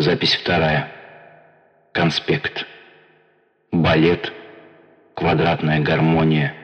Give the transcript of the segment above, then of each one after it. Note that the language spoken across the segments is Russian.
Запись вторая. Конспект. Балет. Квадратная гармония.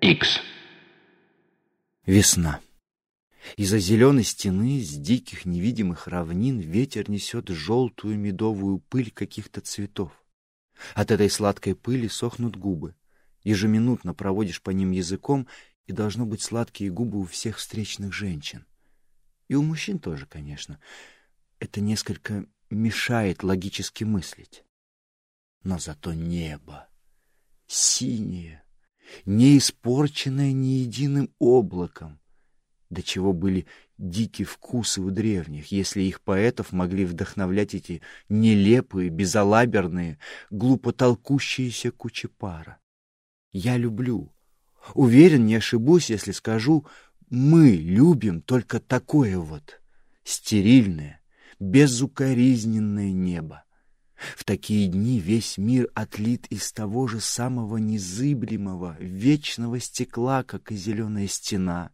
X. Весна. Из-за зеленой стены с диких невидимых равнин ветер несет желтую медовую пыль каких-то цветов. От этой сладкой пыли сохнут губы. Ежеминутно проводишь по ним языком, и должно быть сладкие губы у всех встречных женщин. И у мужчин тоже, конечно. Это несколько мешает логически мыслить. Но зато небо синее, не испорченное ни единым облаком, до чего были дикие вкусы у древних, если их поэтов могли вдохновлять эти нелепые, безалаберные, глупо толкущиеся кучи пара. Я люблю. Уверен, не ошибусь, если скажу, мы любим только такое вот стерильное, безукоризненное небо. В такие дни весь мир отлит из того же самого незыблемого, вечного стекла, как и зеленая стена,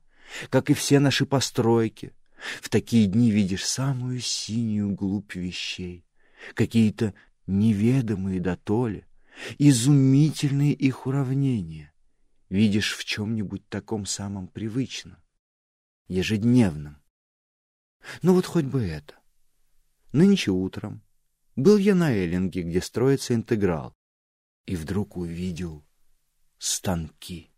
как и все наши постройки. В такие дни видишь самую синюю глубь вещей, какие-то неведомые дотоле, изумительные их уравнения. Видишь в чем-нибудь таком самом привычном, ежедневном. Ну вот хоть бы это. Нынче утром был я на Эллинге, где строится интеграл, и вдруг увидел станки.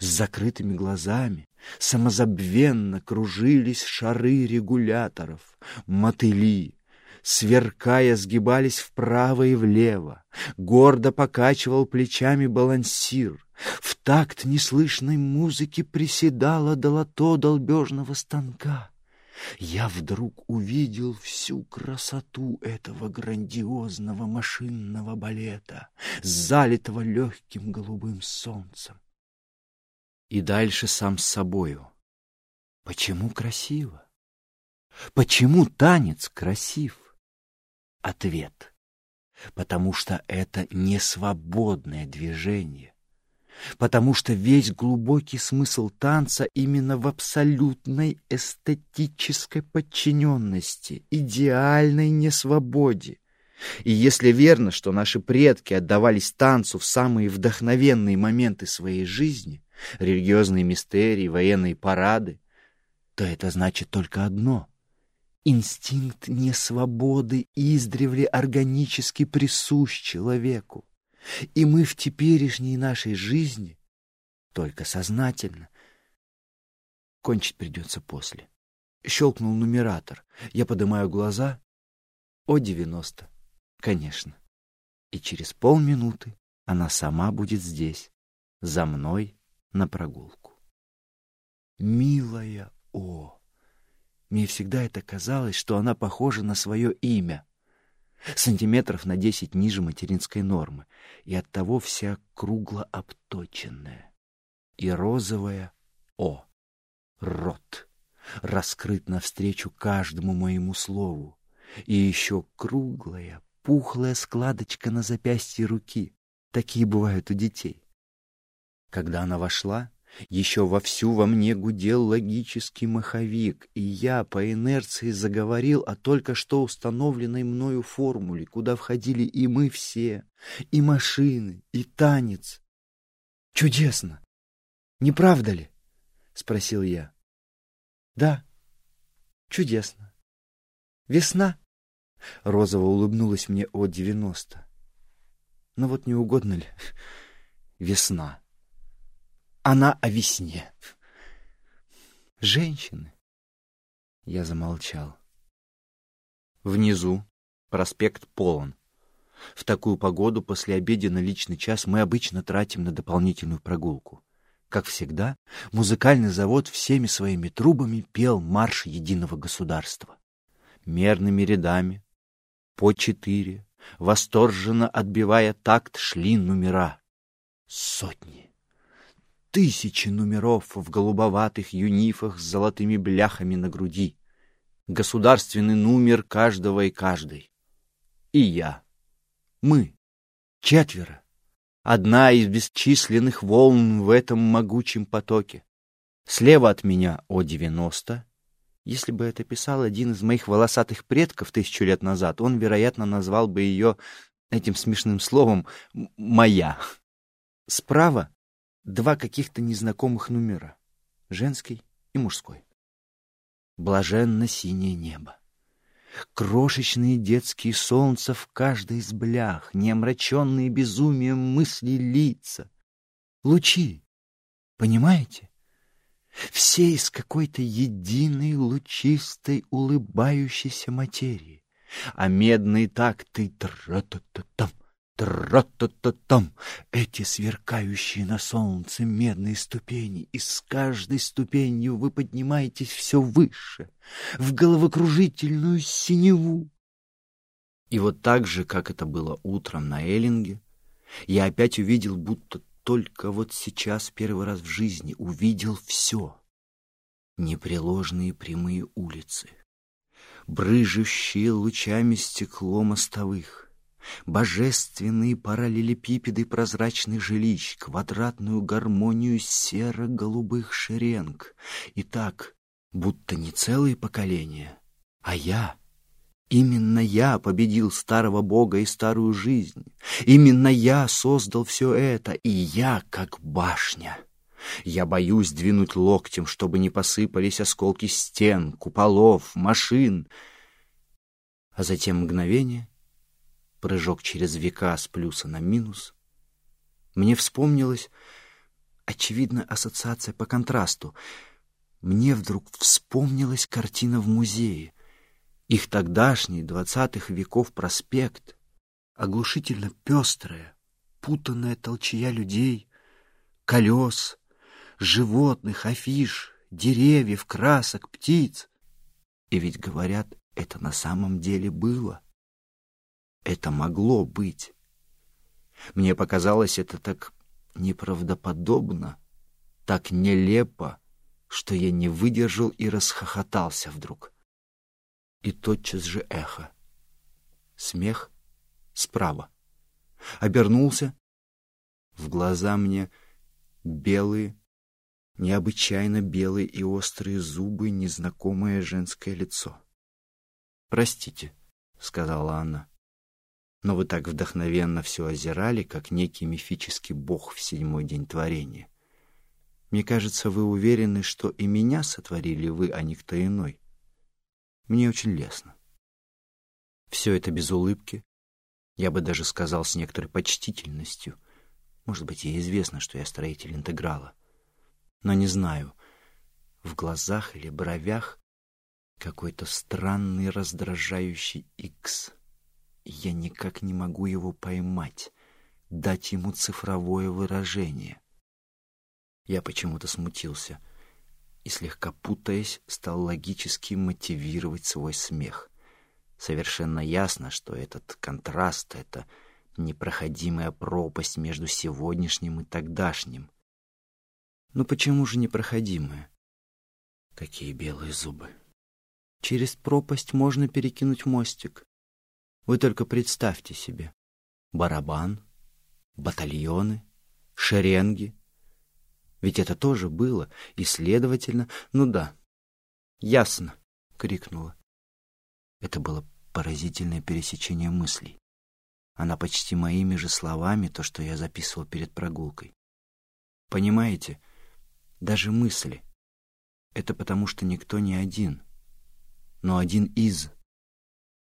С закрытыми глазами самозабвенно кружились шары регуляторов, мотыли, сверкая, сгибались вправо и влево. Гордо покачивал плечами балансир. В такт неслышной музыки приседала долото долбежного станка я вдруг увидел всю красоту этого грандиозного машинного балета, залитого легким голубым солнцем. И дальше сам с собою. Почему красиво? Почему танец красив? Ответ. Потому что это не свободное движение, потому что весь глубокий смысл танца именно в абсолютной эстетической подчиненности, идеальной несвободе. И если верно, что наши предки отдавались танцу в самые вдохновенные моменты своей жизни, религиозные мистерии, военные парады, то это значит только одно — Инстинкт несвободы издревле органически присущ человеку. И мы в теперешней нашей жизни только сознательно. Кончить придется после. Щелкнул нумератор. Я поднимаю глаза. О, девяносто. Конечно. И через полминуты она сама будет здесь, за мной на прогулку. Милая О! Мне всегда это казалось, что она похожа на свое имя сантиметров на десять ниже материнской нормы, и оттого вся кругло обточенная. И розовая «О» — рот, раскрыт навстречу каждому моему слову, и еще круглая, пухлая складочка на запястье руки. Такие бывают у детей. Когда она вошла, еще вовсю во мне гудел логический маховик, и я по инерции заговорил о только что установленной мною формуле, куда входили и мы все, и машины, и танец. Чудесно! Не правда ли? — спросил я. Да, чудесно. Весна. Розово улыбнулась мне о девяносто. Но вот не угодно ли? Весна. Она о весне. Женщины. Я замолчал. Внизу проспект полон. В такую погоду после обеда личный час мы обычно тратим на дополнительную прогулку. Как всегда, музыкальный завод всеми своими трубами пел марш единого государства. Мерными рядами, по четыре, восторженно отбивая такт, шли номера. Сотни тысячи номеров в голубоватых юнифах с золотыми бляхами на груди. Государственный номер каждого и каждой. И я. Мы. Четверо. Одна из бесчисленных волн в этом могучем потоке. Слева от меня О-90, Если бы это писал один из моих волосатых предков тысячу лет назад, он, вероятно, назвал бы ее этим смешным словом «моя». Справа два каких-то незнакомых номера — женский и мужской. Блаженно синее небо. Крошечные детские солнца в каждой из блях, неомраченные безумием мысли лица. Лучи, понимаете? Все из какой-то единой лучистой улыбающейся материи. А медные такты тра-та-та-там, тра-та-та-там, эти сверкающие на солнце медные ступени, и с каждой ступенью вы поднимаетесь все выше, в головокружительную синеву. И вот так же, как это было утром на Эллинге, я опять увидел, будто только вот сейчас первый раз в жизни увидел все. Непреложные прямые улицы, брыжущие лучами стекло мостовых, божественные параллелепипеды прозрачных жилищ, квадратную гармонию серо-голубых шеренг. И так, будто не целые поколения, а я — Именно я победил старого бога и старую жизнь. Именно я создал все это, и я как башня. Я боюсь двинуть локтем, чтобы не посыпались осколки стен, куполов, машин. А затем мгновение, прыжок через века с плюса на минус. Мне вспомнилась, очевидно, ассоциация по контрасту. Мне вдруг вспомнилась картина в музее — их тогдашний, двадцатых веков проспект, оглушительно пестрая, путанная толчья людей, колес, животных, афиш, деревьев, красок, птиц. И ведь, говорят, это на самом деле было. Это могло быть. Мне показалось это так неправдоподобно, так нелепо, что я не выдержал и расхохотался вдруг и тотчас же эхо. Смех справа. Обернулся. В глаза мне белые, необычайно белые и острые зубы, незнакомое женское лицо. «Простите», — сказала она, — «но вы так вдохновенно все озирали, как некий мифический бог в седьмой день творения. Мне кажется, вы уверены, что и меня сотворили вы, а не кто иной. Мне очень лестно. Все это без улыбки. Я бы даже сказал с некоторой почтительностью. Может быть, ей известно, что я строитель интеграла. Но не знаю, в глазах или бровях какой-то странный раздражающий икс. Я никак не могу его поймать, дать ему цифровое выражение. Я почему-то смутился — и, слегка путаясь, стал логически мотивировать свой смех. Совершенно ясно, что этот контраст — это непроходимая пропасть между сегодняшним и тогдашним. Но почему же непроходимая? Какие белые зубы! Через пропасть можно перекинуть мостик. Вы только представьте себе. Барабан, батальоны, шеренги — ведь это тоже было, и, следовательно, ну да. «Ясно!» — крикнула. Это было поразительное пересечение мыслей. Она почти моими же словами, то, что я записывал перед прогулкой. Понимаете, даже мысли. Это потому, что никто не один, но один из.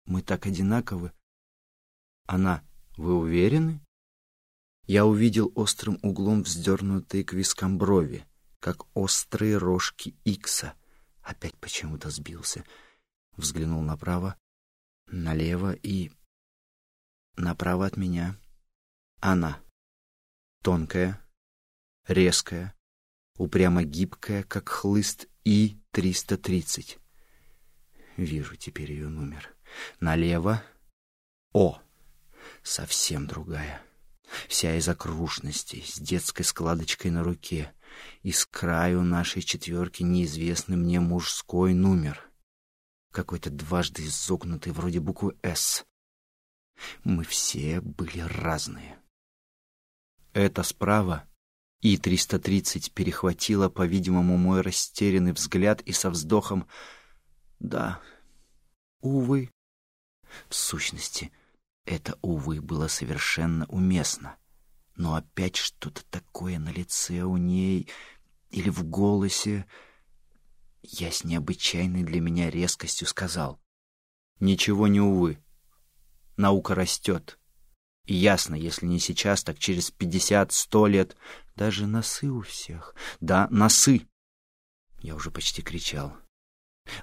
Мы так одинаковы. Она, вы уверены? я увидел острым углом вздернутые к вискам брови, как острые рожки икса. Опять почему-то сбился. Взглянул направо, налево и... Направо от меня она. Тонкая, резкая, упрямо гибкая, как хлыст И-330. Вижу теперь ее номер. Налево — О, совсем другая вся из окружностей, с детской складочкой на руке, и с краю нашей четверки неизвестный мне мужской номер. Какой-то дважды изогнутый, вроде буквы «С». Мы все были разные. Это справа И-330 перехватила, по-видимому, мой растерянный взгляд и со вздохом Да, увы. В сущности, это, увы, было совершенно уместно. Но опять что-то такое на лице у ней или в голосе. Я с необычайной для меня резкостью сказал. Ничего не увы. Наука растет. И ясно, если не сейчас, так через пятьдесят-сто лет. Даже носы у всех. Да, носы. Я уже почти кричал.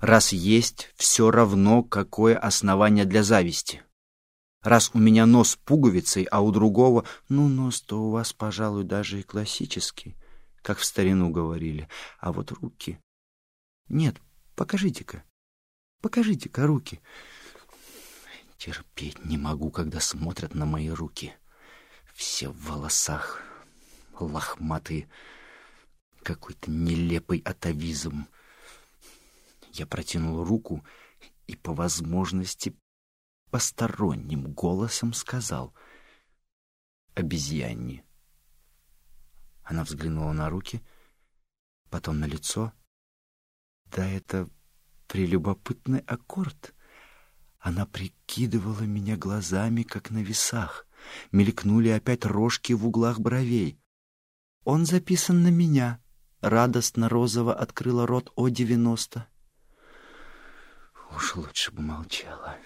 Раз есть, все равно, какое основание для зависти. Раз у меня нос пуговицей, а у другого... Ну, нос-то у вас, пожалуй, даже и классический, как в старину говорили. А вот руки... Нет, покажите-ка. Покажите-ка руки. Терпеть не могу, когда смотрят на мои руки. Все в волосах, лохматые, какой-то нелепый атовизм. Я протянул руку и по возможности посторонним голосом сказал «Обезьянни». Она взглянула на руки, потом на лицо. Да это прелюбопытный аккорд. Она прикидывала меня глазами, как на весах. Мелькнули опять рожки в углах бровей. «Он записан на меня», — радостно розово открыла рот О-90. Уж лучше бы молчала.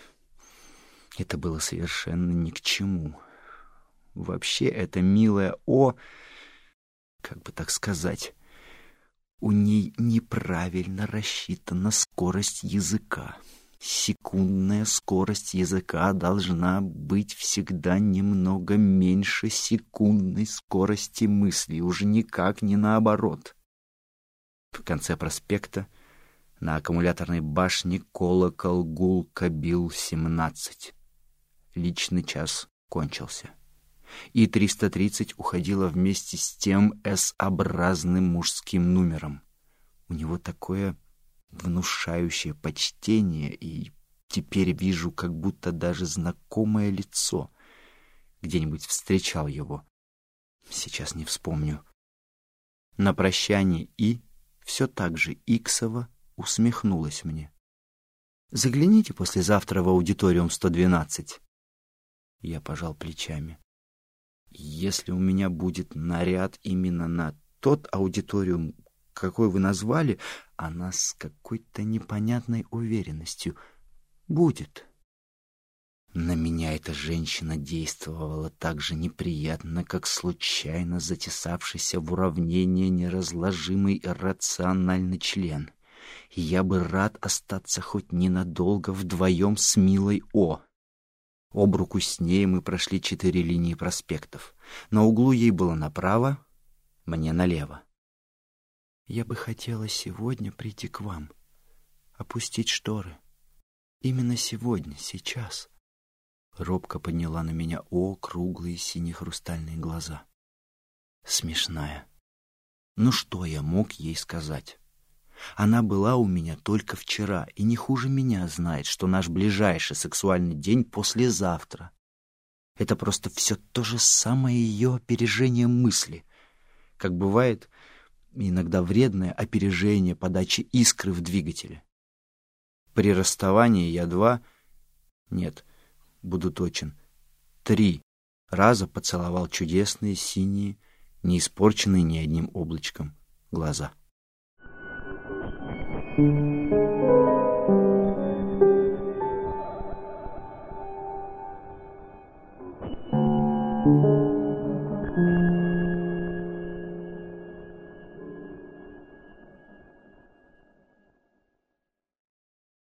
Это было совершенно ни к чему. Вообще, это милая О, как бы так сказать, у ней неправильно рассчитана скорость языка. Секундная скорость языка должна быть всегда немного меньше секундной скорости мысли, уже никак не наоборот. В конце проспекта на аккумуляторной башне колокол гулко бил семнадцать. Личный час кончился. И 330 уходила вместе с тем S-образным мужским номером. У него такое внушающее почтение, и теперь вижу как будто даже знакомое лицо. Где-нибудь встречал его. Сейчас не вспомню. На прощание И все так же Иксова усмехнулась мне. «Загляните послезавтра в аудиториум 112». Я пожал плечами. «Если у меня будет наряд именно на тот аудиториум, какой вы назвали, она с какой-то непонятной уверенностью будет». На меня эта женщина действовала так же неприятно, как случайно затесавшийся в уравнение неразложимый иррациональный член я бы рад остаться хоть ненадолго вдвоем с милой О. Об руку с ней мы прошли четыре линии проспектов. На углу ей было направо, мне налево. Я бы хотела сегодня прийти к вам, опустить шторы. Именно сегодня, сейчас. Робко подняла на меня О круглые сине-хрустальные глаза. Смешная. Ну что я мог ей сказать? Она была у меня только вчера и не хуже меня знает, что наш ближайший сексуальный день послезавтра. Это просто все то же самое ее опережение мысли. Как бывает иногда вредное опережение подачи искры в двигателе. При расставании я два... Нет, буду точен. Три раза поцеловал чудесные синие, не испорченные ни одним облачком, глаза. Thank you.